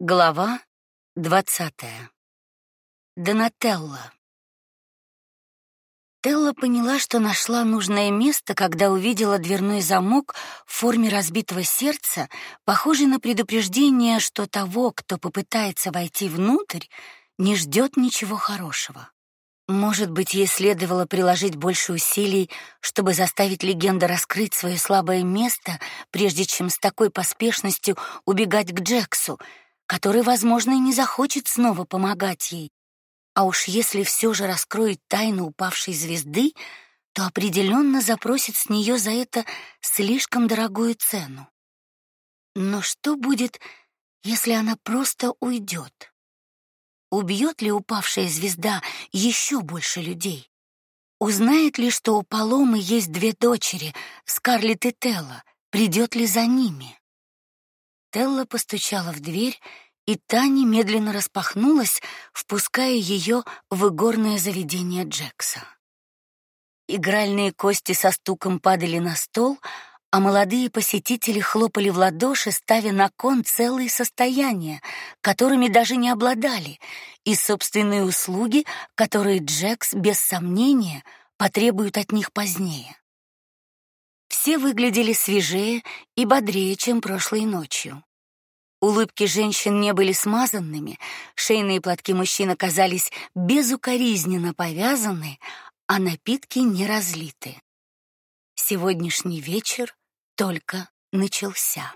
Глава двадцатая. Донателла. Телла поняла, что нашла нужное место, когда увидела дверной замок в форме разбитого сердца, похожий на предупреждение, что того, кто попытается войти внутрь, не ждет ничего хорошего. Может быть, ей следовало приложить больше усилий, чтобы заставить легенду раскрыть свое слабое место, прежде чем с такой поспешностью убегать к Джексу, который, возможно, и не захочет снова помогать ей. А уж если все же раскроет тайну упавшей звезды, то определенно запросит с нее за это слишком дорогую цену. Но что будет, если она просто уйдет? Убьет ли упавшая звезда еще больше людей? Узнает ли, что у Паломы есть две дочери, Скарлетт и Телла, придет ли за ними? Телла постучала в дверь, и та немедленно распахнулась, впуская ее в игорное заведение Джекса. Игральные кости со стуком падали на стол, а молодые посетители хлопали в ладоши, ставя на кон целые состояния, которыми даже не обладали, и собственные услуги, которые Джекс без сомнения потребует от них позднее. Все выглядели свежее и бодрее, чем прошлой ночью. Улыбки женщин не были смазанными, шейные платки мужчин оказались безукоризненно повязаны, а напитки не разлиты. Сегодняшний вечер только начался.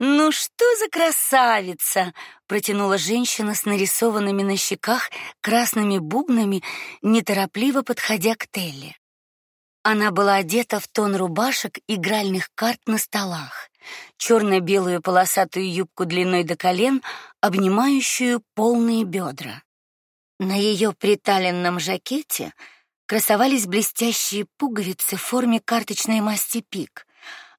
Ну что за красавица, протянула женщина с нарисованными на щеках красными бубнами, неторопливо подходя к Телли. Она была одета в тон рубашек игральных карт на столах, черно белую полосатую юбку длиной до колен, обнимающую полные бедра. На ее приталенном жакете красовались блестящие пуговицы в форме карточной масти пик,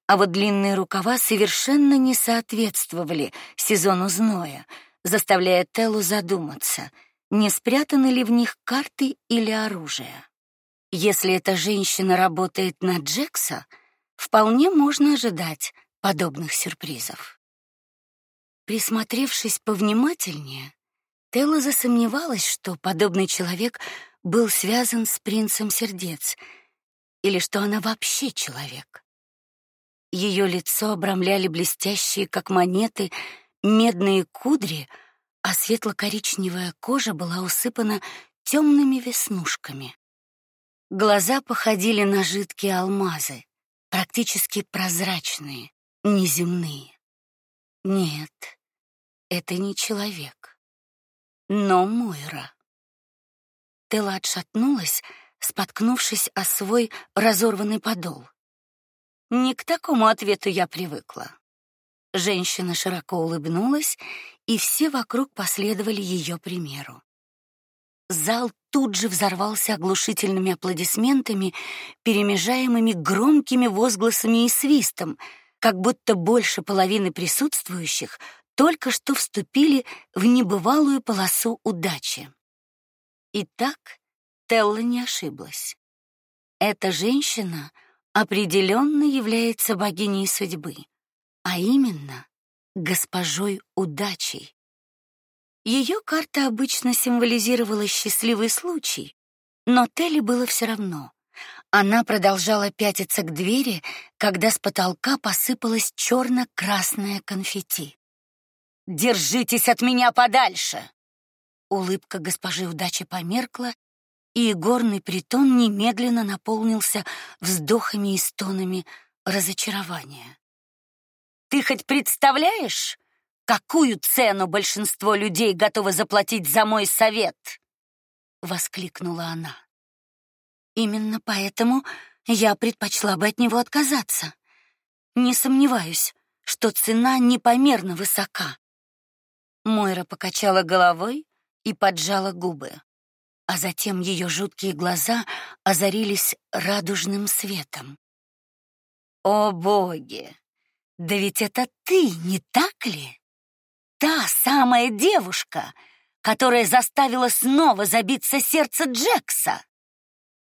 а вот длинные рукава совершенно не соответствовали сезону зноя, заставляя Телу задуматься, не спрятаны ли в них карты или оружие. Если эта женщина работает на Джекса, вполне можно ожидать подобных сюрпризов. Присмотревшись повнимательнее, Телла засомневалась, что подобный человек был связан с принцем сердец или что она вообще человек. Ее лицо обрамляли блестящие, как монеты, медные кудри, а светло-коричневая кожа была усыпана темными веснушками. Глаза походили на жидкие алмазы, практически прозрачные, неземные. Нет, это не человек, но Мойра. Тела отшатнулась, споткнувшись о свой разорванный подол. Не к такому ответу я привыкла. Женщина широко улыбнулась, и все вокруг последовали ее примеру. Зал тут же взорвался оглушительными аплодисментами, перемежаемыми громкими возгласами и свистом, как будто больше половины присутствующих только что вступили в небывалую полосу удачи. Итак, Телла не ошиблась. Эта женщина определенно является богиней судьбы, а именно госпожой удачей. Ее карта обычно символизировала счастливый случай, но Телли было все равно. Она продолжала пятиться к двери, когда с потолка посыпалось черно красное конфетти. Держитесь от меня подальше. Улыбка госпожи удачи померкла, и горный притон немедленно наполнился вздохами и стонами разочарования. Ты хоть представляешь, какую цену большинство людей готовы заплатить за мой совет? воскликнула она. Именно поэтому я предпочла бы от него отказаться. Не сомневаюсь, что цена непомерно высока. Мойра покачала головой и поджала губы а затем ее жуткие глаза озарились радужным светом. О боги! Да ведь это ты, не так ли? Та самая девушка, которая заставила снова забиться сердце Джекса.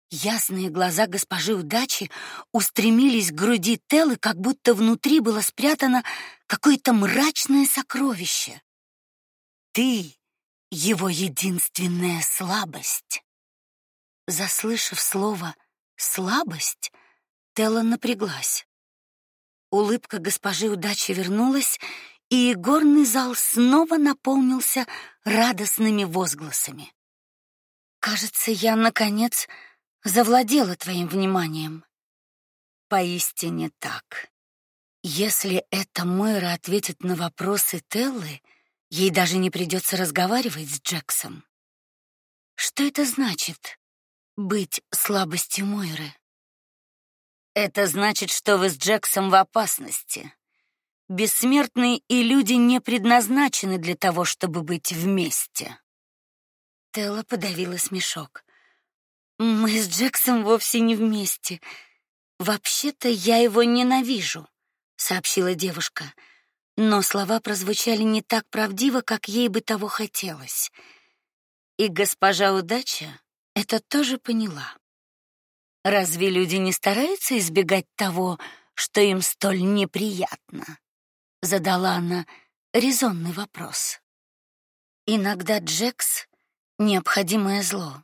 Ясные глаза госпожи Удачи устремились к груди Телы, как будто внутри было спрятано какое-то мрачное сокровище. ты его единственная слабость. Заслышав слово слабость, Телла напряглась. Улыбка госпожи удачи вернулась, и горный зал снова наполнился радостными возгласами. Кажется, я наконец завладела твоим вниманием. Поистине так. Если эта Мойра ответит на вопросы Теллы, ей даже не придется разговаривать с Джексом. Что это значит быть слабостью Мойры? Это значит, что вы с Джексом в опасности. Бессмертные и люди не предназначены для того, чтобы быть вместе. Телла подавила смешок. Мы с Джексом вовсе не вместе. Вообще-то я его ненавижу, сообщила девушка. Но слова прозвучали не так правдиво, как ей бы того хотелось. И госпожа Удача это тоже поняла. Разве люди не стараются избегать того, что им столь неприятно? задала она резонный вопрос. Иногда Джекс необходимое зло.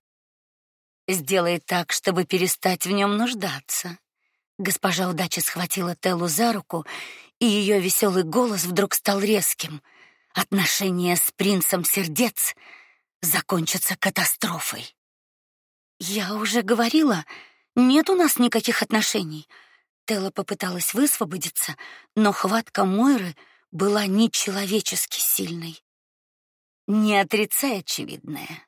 Сделай так, чтобы перестать в нем нуждаться. Госпожа удача схватила Телу за руку, и ее веселый голос вдруг стал резким. Отношения с принцем сердец закончатся катастрофой. Я уже говорила, нет у нас никаких отношений. Тела попыталась высвободиться, но хватка Мойры была нечеловечески сильной. Не отрицай очевидное.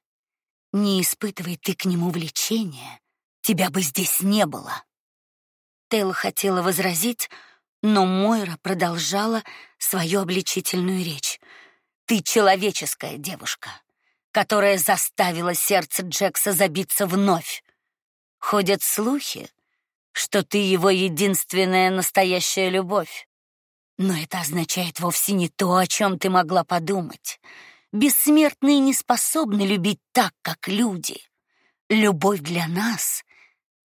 Не испытывай ты к нему влечения, тебя бы здесь не было. Тейла хотела возразить, но Мойра продолжала свою обличительную речь. Ты человеческая девушка, которая заставила сердце Джекса забиться вновь. Ходят слухи, что ты его единственная настоящая любовь. Но это означает вовсе не то, о чем ты могла подумать. Бессмертные не способны любить так, как люди. Любовь для нас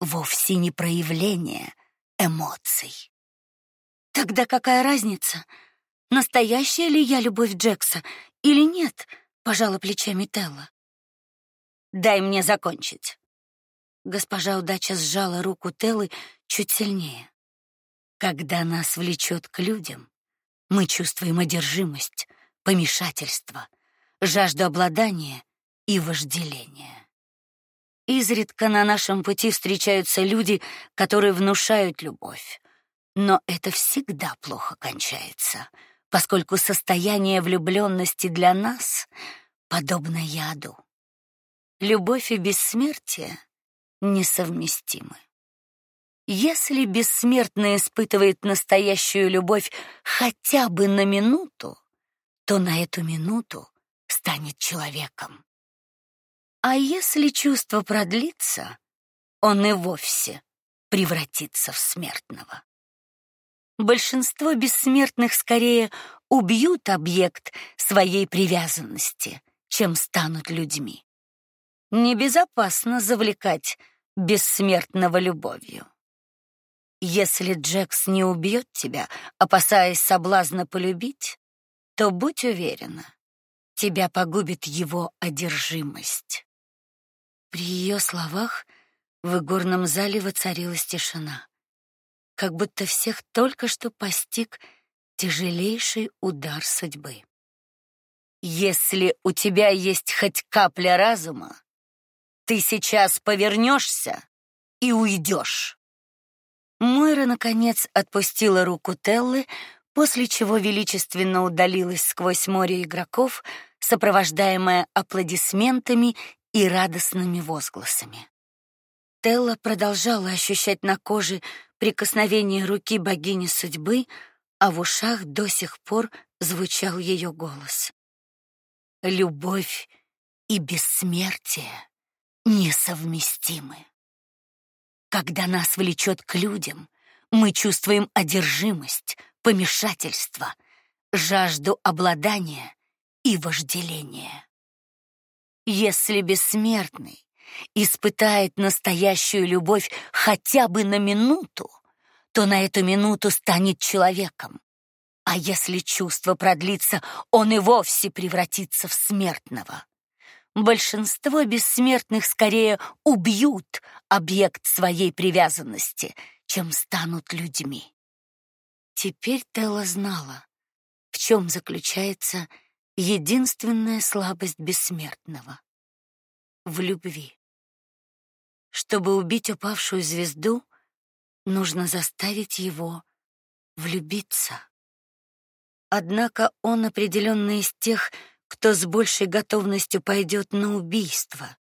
вовсе не проявление эмоций. Тогда какая разница, настоящая ли я любовь Джекса или нет? Пожала плечами Телла. Дай мне закончить. Госпожа удача сжала руку Теллы чуть сильнее. Когда нас влечет к людям, мы чувствуем одержимость, помешательство, жажду обладания и вожделения. Изредка на нашем пути встречаются люди, которые внушают любовь, но это всегда плохо кончается, поскольку состояние влюбленности для нас подобно яду. Любовь и бессмертие несовместимы. Если бессмертный испытывает настоящую любовь хотя бы на минуту, то на эту минуту станет человеком. А если чувство продлится, он и вовсе превратится в смертного. Большинство бессмертных скорее убьют объект своей привязанности, чем станут людьми. Небезопасно завлекать бессмертного любовью. Если Джекс не убьет тебя, опасаясь соблазна полюбить, то будь уверена, тебя погубит его одержимость. При ее словах в игорном зале воцарилась тишина, как будто всех только что постиг тяжелейший удар судьбы. Если у тебя есть хоть капля разума, ты сейчас повернешься и уйдешь. Мойра наконец отпустила руку Теллы, после чего величественно удалилась сквозь море игроков, сопровождаемая аплодисментами и радостными возгласами. Телла продолжала ощущать на коже прикосновение руки богини судьбы, а в ушах до сих пор звучал ее голос. Любовь и бессмертие несовместимы. Когда нас влечет к людям, мы чувствуем одержимость, помешательство, жажду обладания и вожделения. Если бессмертный испытает настоящую любовь хотя бы на минуту, то на эту минуту станет человеком, А если чувство продлится, он и вовсе превратится в смертного. Большинство бессмертных скорее убьют объект своей привязанности, чем станут людьми. Теперь Телла знала, в чем заключается единственная слабость бессмертного в любви. Чтобы убить упавшую звезду, нужно заставить его влюбиться. Однако он определенно из тех, кто с большей готовностью пойдет на убийство,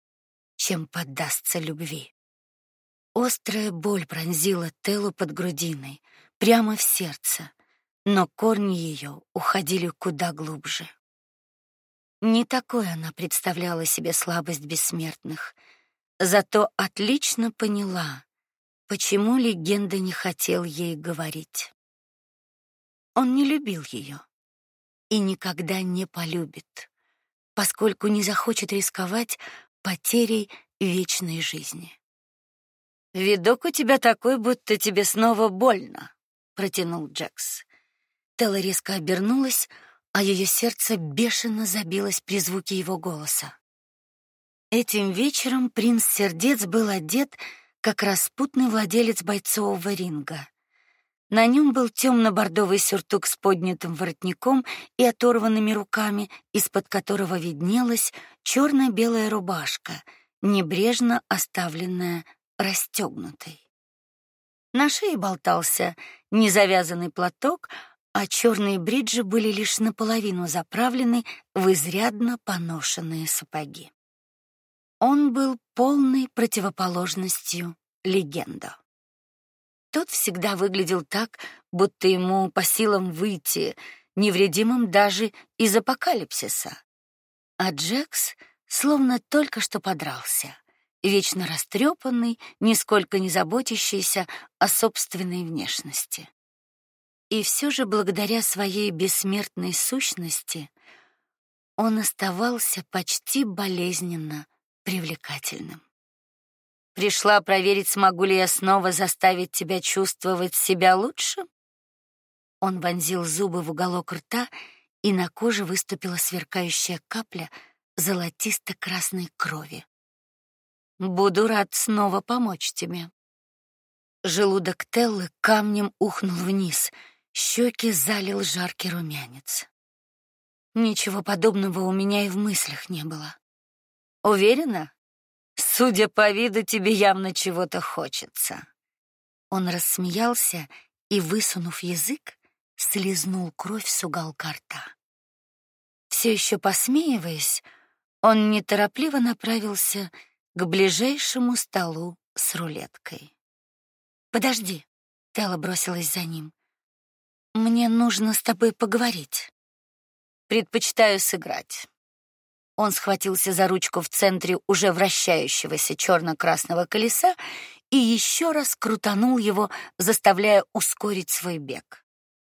чем поддастся любви. Острая боль пронзила Телу под грудиной, прямо в сердце, но корни ее уходили куда глубже. Не такой она представляла себе слабость бессмертных, зато отлично поняла, почему легенда не хотел ей говорить. Он не любил ее и никогда не полюбит, поскольку не захочет рисковать потерей вечной жизни. Видок у тебя такой, будто тебе снова больно, протянул Джекс. Телла резко обернулась, а ее сердце бешено забилось при звуке его голоса. Этим вечером принц Сердец был одет как распутный владелец бойцового ринга. На нем был темно бордовый сюртук с поднятым воротником и оторванными руками, из-под которого виднелась черно белая рубашка, небрежно оставленная расстегнутой. На шее болтался незавязанный платок, а черные бриджи были лишь наполовину заправлены в изрядно поношенные сапоги. Он был полной противоположностью легенда. Тот всегда выглядел так, будто ему по силам выйти невредимым даже из апокалипсиса. А Джекс словно только что подрался, вечно растрепанный, нисколько не заботящийся о собственной внешности. И все же благодаря своей бессмертной сущности он оставался почти болезненно привлекательным. Пришла проверить, смогу ли я снова заставить тебя чувствовать себя лучше? Он вонзил зубы в уголок рта, и на коже выступила сверкающая капля золотисто-красной крови. Буду рад снова помочь тебе. Желудок Теллы камнем ухнул вниз, щеки залил жаркий румянец. Ничего подобного у меня и в мыслях не было. Уверена? Судя по виду, тебе явно чего-то хочется. Он рассмеялся и, высунув язык, слезнул кровь с уголка рта. Все еще посмеиваясь, он неторопливо направился к ближайшему столу с рулеткой. Подожди, Телла бросилась за ним. Мне нужно с тобой поговорить. Предпочитаю сыграть. Он схватился за ручку в центре уже вращающегося черно красного колеса и еще раз крутанул его, заставляя ускорить свой бег.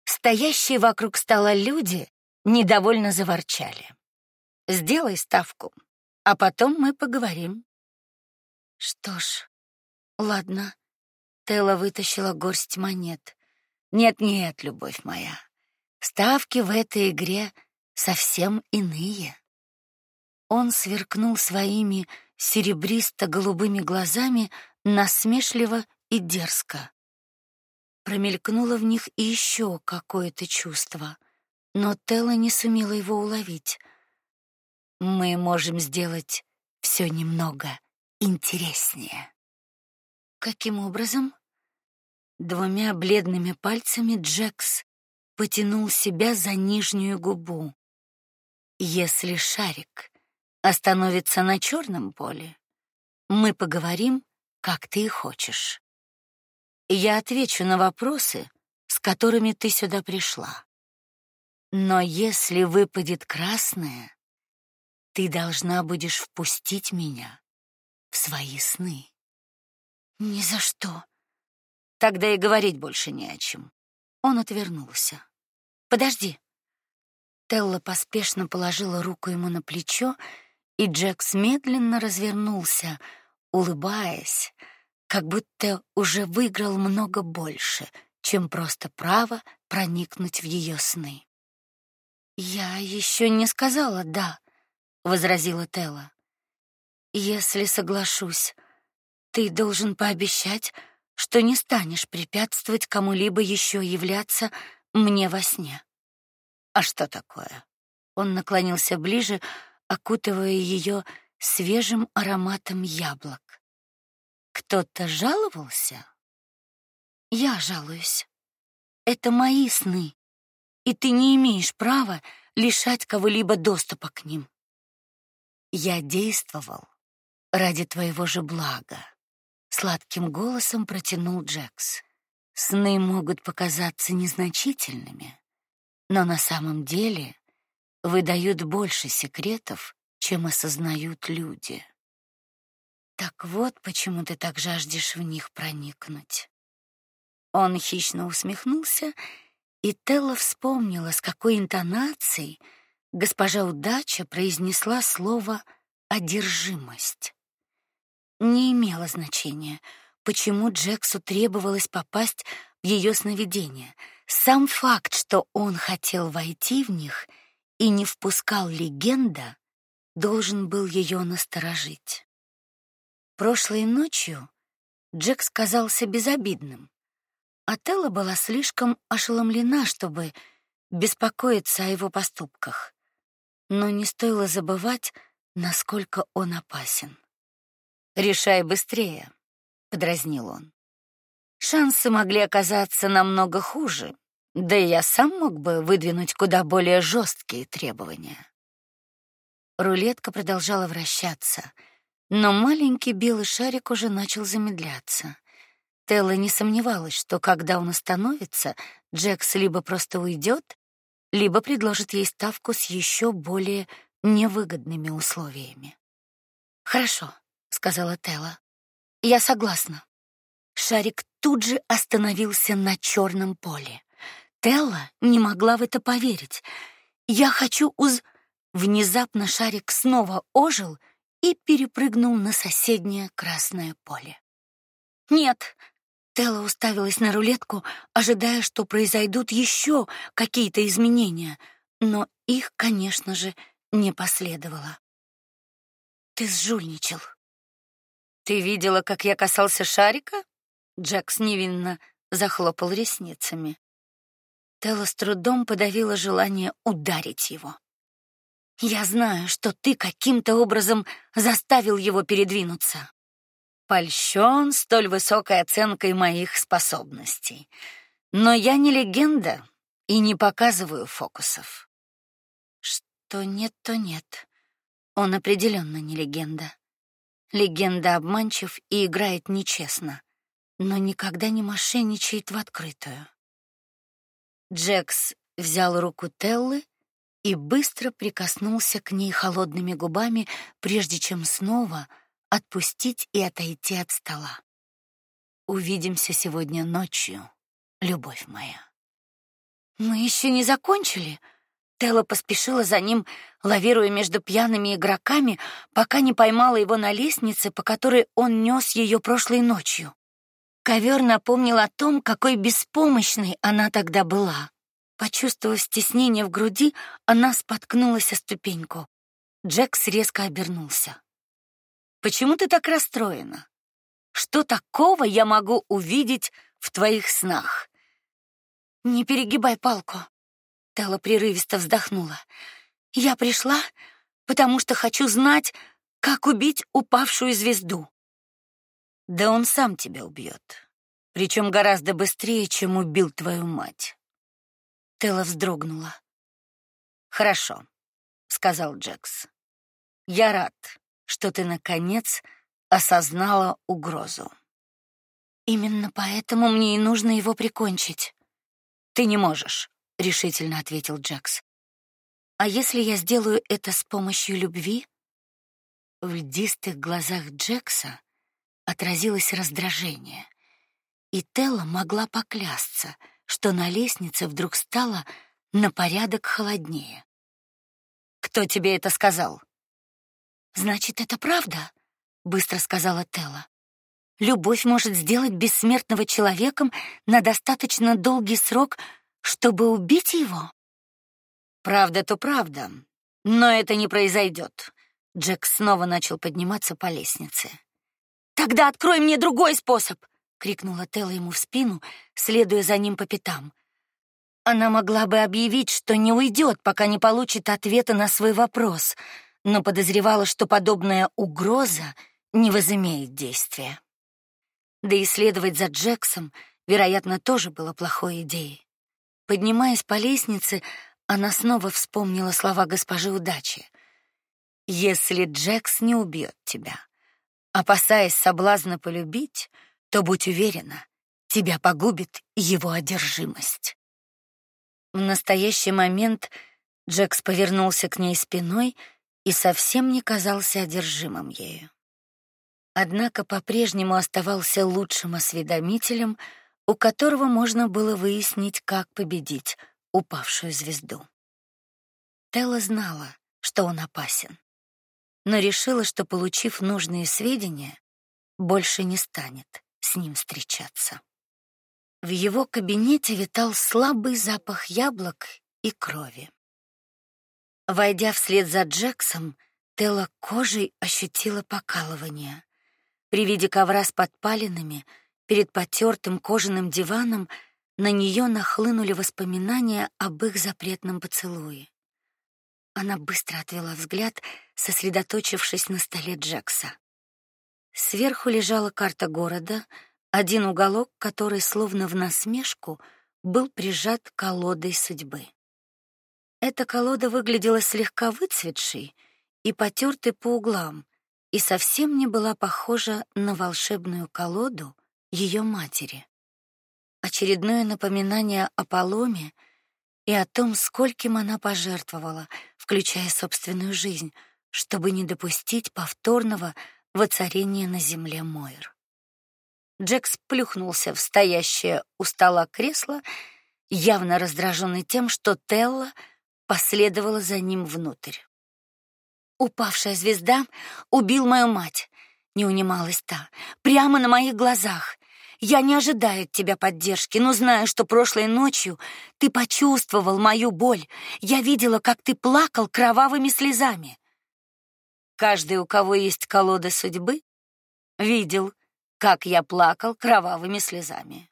Стоящие вокруг стола люди недовольно заворчали. Сделай ставку, а потом мы поговорим. Что ж, ладно. Телла вытащила горсть монет. Нет-нет, любовь моя. Ставки в этой игре совсем иные. Он сверкнул своими серебристо-голубыми глазами насмешливо и дерзко. Промелькнуло в них и еще какое-то чувство, но Телла не сумела его уловить. Мы можем сделать все немного интереснее. Каким образом? Двумя бледными пальцами Джекс потянул себя за нижнюю губу. Если шарик остановится на черном поле, мы поговорим, как ты и хочешь. Я отвечу на вопросы, с которыми ты сюда пришла. Но если выпадет красное, ты должна будешь впустить меня в свои сны. Ни за что. Тогда и говорить больше не о чем. Он отвернулся. Подожди. Телла поспешно положила руку ему на плечо, и Джекс медленно развернулся, улыбаясь, как будто уже выиграл много больше, чем просто право проникнуть в ее сны. Я еще не сказала да, возразила Тела. Если соглашусь, ты должен пообещать, что не станешь препятствовать кому-либо еще являться мне во сне. А что такое? Он наклонился ближе, окутывая ее свежим ароматом яблок. Кто-то жаловался? Я жалуюсь. Это мои сны, и ты не имеешь права лишать кого-либо доступа к ним. Я действовал ради твоего же блага, сладким голосом протянул Джекс. Сны могут показаться незначительными, но на самом деле выдают больше секретов, чем осознают люди. Так вот, почему ты так жаждешь в них проникнуть. Он хищно усмехнулся, и Телла вспомнила, с какой интонацией госпожа Удача произнесла слово одержимость. Не имело значения, почему Джексу требовалось попасть в ее сновидения. Сам факт, что он хотел войти в них и не впускал легенда, должен был ее насторожить. Прошлой ночью Джек казался безобидным, а Телла была слишком ошеломлена, чтобы беспокоиться о его поступках. Но не стоило забывать, насколько он опасен. Решай быстрее, подразнил он. Шансы могли оказаться намного хуже, да и я сам мог бы выдвинуть куда более жесткие требования. Рулетка продолжала вращаться, но маленький белый шарик уже начал замедляться. Телла не сомневалась, что когда он остановится, Джекс либо просто уйдет, либо предложит ей ставку с еще более невыгодными условиями. Хорошо, сказала Телла. Я согласна. Шарик тут же остановился на черном поле. Телла не могла в это поверить. Я хочу уз Внезапно шарик снова ожил и перепрыгнул на соседнее красное поле. Нет, Телла уставилась на рулетку, ожидая, что произойдут еще какие-то изменения, но их, конечно же, не последовало. Ты сжульничал. Ты видела, как я касался шарика? Джекс невинно захлопал ресницами. Телла с трудом подавила желание ударить его. Я знаю, что ты каким-то образом заставил его передвинуться. Польщен столь высокой оценкой моих способностей. Но я не легенда и не показываю фокусов. Что нет, то нет. Он определенно не легенда. Легенда обманчив и играет нечестно, но никогда не мошенничает в открытую. Джекс взял руку Теллы и быстро прикоснулся к ней холодными губами, прежде чем снова отпустить и отойти от стола. Увидимся сегодня ночью, любовь моя. Мы еще не закончили. Телла поспешила за ним, лавируя между пьяными игроками, пока не поймала его на лестнице, по которой он нес ее прошлой ночью. Ковер напомнил о том, какой беспомощной она тогда была. Почувствовав стеснение в груди, она споткнулась о ступеньку. Джекс резко обернулся. Почему ты так расстроена? Что такого я могу увидеть в твоих снах? Не перегибай палку. Телла прерывисто вздохнула. Я пришла, потому что хочу знать, как убить упавшую звезду. Да он сам тебя убьет, причем гораздо быстрее, чем убил твою мать. Телла вздрогнула. Хорошо, сказал Джекс. Я рад, что ты наконец осознала угрозу. Именно поэтому мне и нужно его прикончить. Ты не можешь, решительно ответил Джекс. А если я сделаю это с помощью любви? В льдистых глазах Джекса отразилось раздражение, и Телла могла поклясться, что на лестнице вдруг стало на порядок холоднее. Кто тебе это сказал? Значит, это правда, быстро сказала Телла. Любовь может сделать бессмертного человеком на достаточно долгий срок чтобы убить его. Правда то правда, но это не произойдет. Джек снова начал подниматься по лестнице. Тогда открой мне другой способ, крикнула Телла ему в спину, следуя за ним по пятам. Она могла бы объявить, что не уйдет, пока не получит ответа на свой вопрос, но подозревала, что подобная угроза не возымеет действия. Да и следовать за Джексом, вероятно, тоже было плохой идеей. Поднимаясь по лестнице, она снова вспомнила слова госпожи Удачи. Если Джекс не убьет тебя, опасаясь соблазна полюбить, то будь уверена, тебя погубит его одержимость. В настоящий момент Джекс повернулся к ней спиной и совсем не казался одержимым ею. Однако по-прежнему оставался лучшим осведомителем, у которого можно было выяснить, как победить упавшую звезду. Телла знала, что он опасен, но решила, что получив нужные сведения, больше не станет с ним встречаться. В его кабинете витал слабый запах яблок и крови. Войдя вслед за Джексом, Телла кожей ощутила покалывание. При виде ковра с подпалинами перед потертым кожаным диваном на нее нахлынули воспоминания об их запретном поцелуе. Она быстро отвела взгляд, сосредоточившись на столе Джекса. Сверху лежала карта города, один уголок, который словно в насмешку был прижат колодой судьбы. Эта колода выглядела слегка выцветшей и потертой по углам, и совсем не была похожа на волшебную колоду ее матери. Очередное напоминание о поломе и о том, скольким она пожертвовала, включая собственную жизнь, чтобы не допустить повторного воцарения на земле Мойр. Джекс плюхнулся в стоящее у стола кресло, явно раздраженный тем, что Телла последовала за ним внутрь. Упавшая звезда убил мою мать, не унималась та, прямо на моих глазах. Я не ожидаю от тебя поддержки, но знаю, что прошлой ночью ты почувствовал мою боль. Я видела, как ты плакал кровавыми слезами. Каждый, у кого есть колода судьбы, видел, как я плакал кровавыми слезами.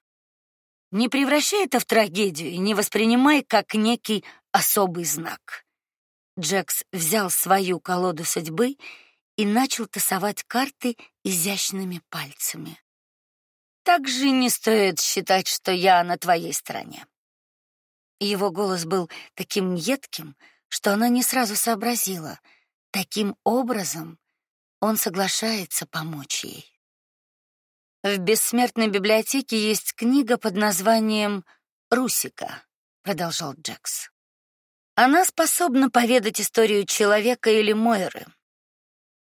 Не превращай это в трагедию и не воспринимай как некий особый знак. Джекс взял свою колоду судьбы и начал тасовать карты изящными пальцами. Также не стоит считать, что я на твоей стороне. Его голос был таким едким, что она не сразу сообразила. Таким образом он соглашается помочь ей. В бессмертной библиотеке есть книга под названием Русика, продолжал Джекс. Она способна поведать историю человека или Мойры.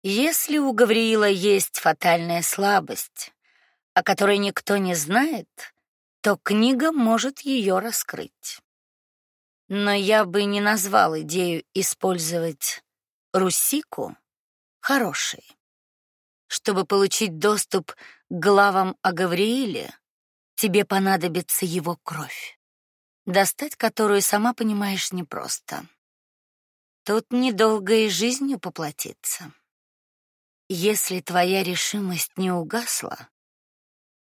Если у Гавриила есть фатальная слабость, о которой никто не знает, то книга может ее раскрыть. Но я бы не назвал идею использовать русику хорошей. Чтобы получить доступ к главам о Гаврииле, тебе понадобится его кровь, достать которую, сама понимаешь, непросто. Тут недолго и жизнью поплатиться. Если твоя решимость не угасла,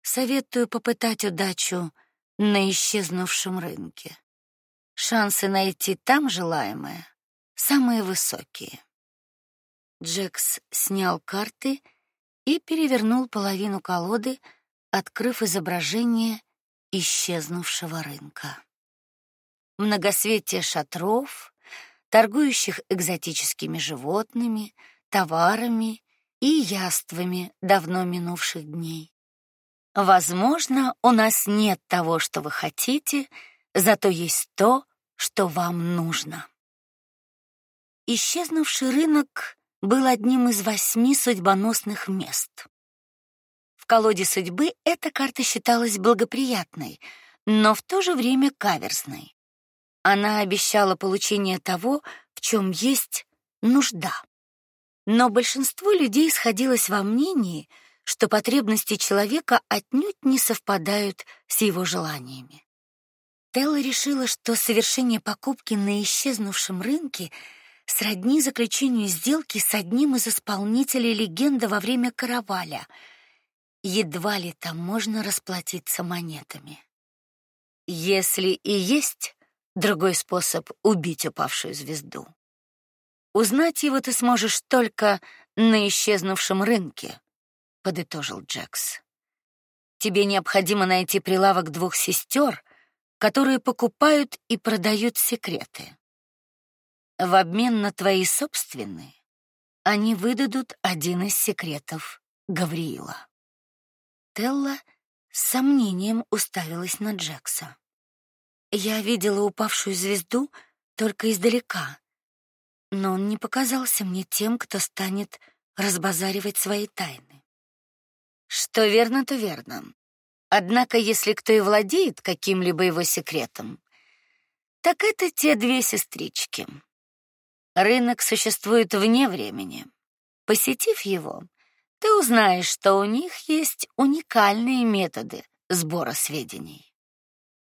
Советую попытать удачу на исчезнувшем рынке. Шансы найти там желаемое самые высокие. Джекс снял карты и перевернул половину колоды, открыв изображение исчезнувшего рынка. Многосветие шатров, торгующих экзотическими животными, товарами и яствами давно минувших дней. Возможно, у нас нет того, что вы хотите, зато есть то, что вам нужно. Исчезнувший рынок был одним из восьми судьбоносных мест. В колоде судьбы эта карта считалась благоприятной, но в то же время каверзной. Она обещала получение того, в чем есть нужда. Но большинство людей сходилось во мнении, что потребности человека отнюдь не совпадают с его желаниями. Телла решила, что совершение покупки на исчезнувшем рынке сродни заключению сделки с одним из исполнителей легенды во время караваля. Едва ли там можно расплатиться монетами. Если и есть другой способ убить упавшую звезду, узнать его ты сможешь только на исчезнувшем рынке, подытожил Джекс. Тебе необходимо найти прилавок двух сестер, которые покупают и продают секреты. В обмен на твои собственные они выдадут один из секретов Гавриила. Телла с сомнением уставилась на Джекса. Я видела упавшую звезду только издалека, но он не показался мне тем, кто станет разбазаривать свои тайны. Что верно, то верно. Однако, если кто и владеет каким-либо его секретом, так это те две сестрички. Рынок существует вне времени. Посетив его, ты узнаешь, что у них есть уникальные методы сбора сведений.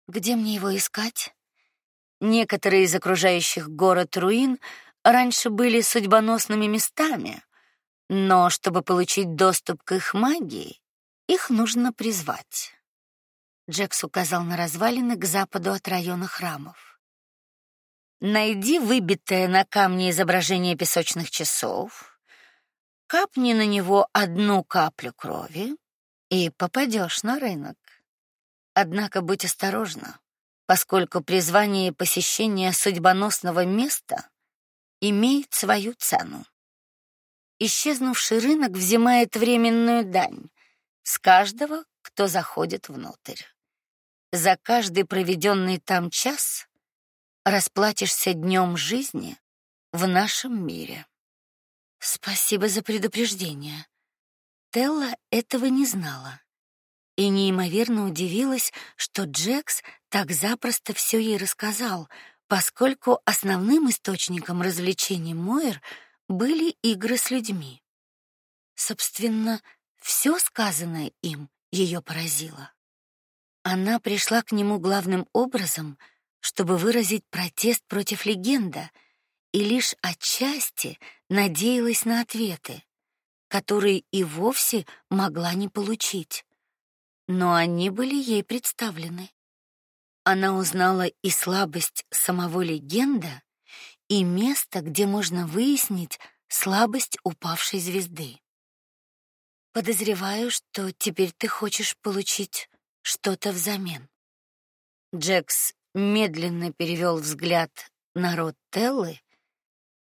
Где мне его искать? Некоторые из окружающих город руин раньше были судьбоносными местами, но чтобы получить доступ к их магии, их нужно призвать. Джекс указал на развалины к западу от района храмов. Найди выбитое на камне изображение песочных часов, капни на него одну каплю крови и попадешь на рынок. Однако будь осторожна, поскольку призвание и посещение судьбоносного места имеет свою цену. Исчезнувший рынок взимает временную дань с каждого, кто заходит внутрь. За каждый проведенный там час расплатишься днем жизни в нашем мире. Спасибо за предупреждение. Телла этого не знала и неимоверно удивилась, что Джекс так запросто все ей рассказал, поскольку основным источником развлечений Мойер были игры с людьми. Собственно, все сказанное им ее поразило. Она пришла к нему главным образом — чтобы выразить протест против легенда, и лишь отчасти надеялась на ответы, которые и вовсе могла не получить. Но они были ей представлены. Она узнала и слабость самого легенда, и место, где можно выяснить слабость упавшей звезды. Подозреваю, что теперь ты хочешь получить что-то взамен. Джекс медленно перевел взгляд на рот Теллы,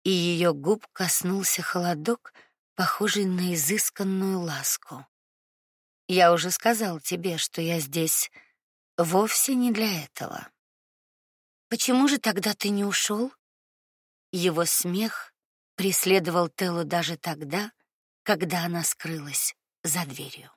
и ее губ коснулся холодок, похожий на изысканную ласку. Я уже сказал тебе, что я здесь вовсе не для этого. Почему же тогда ты не ушел? Его смех преследовал Теллу даже тогда, когда она скрылась за дверью.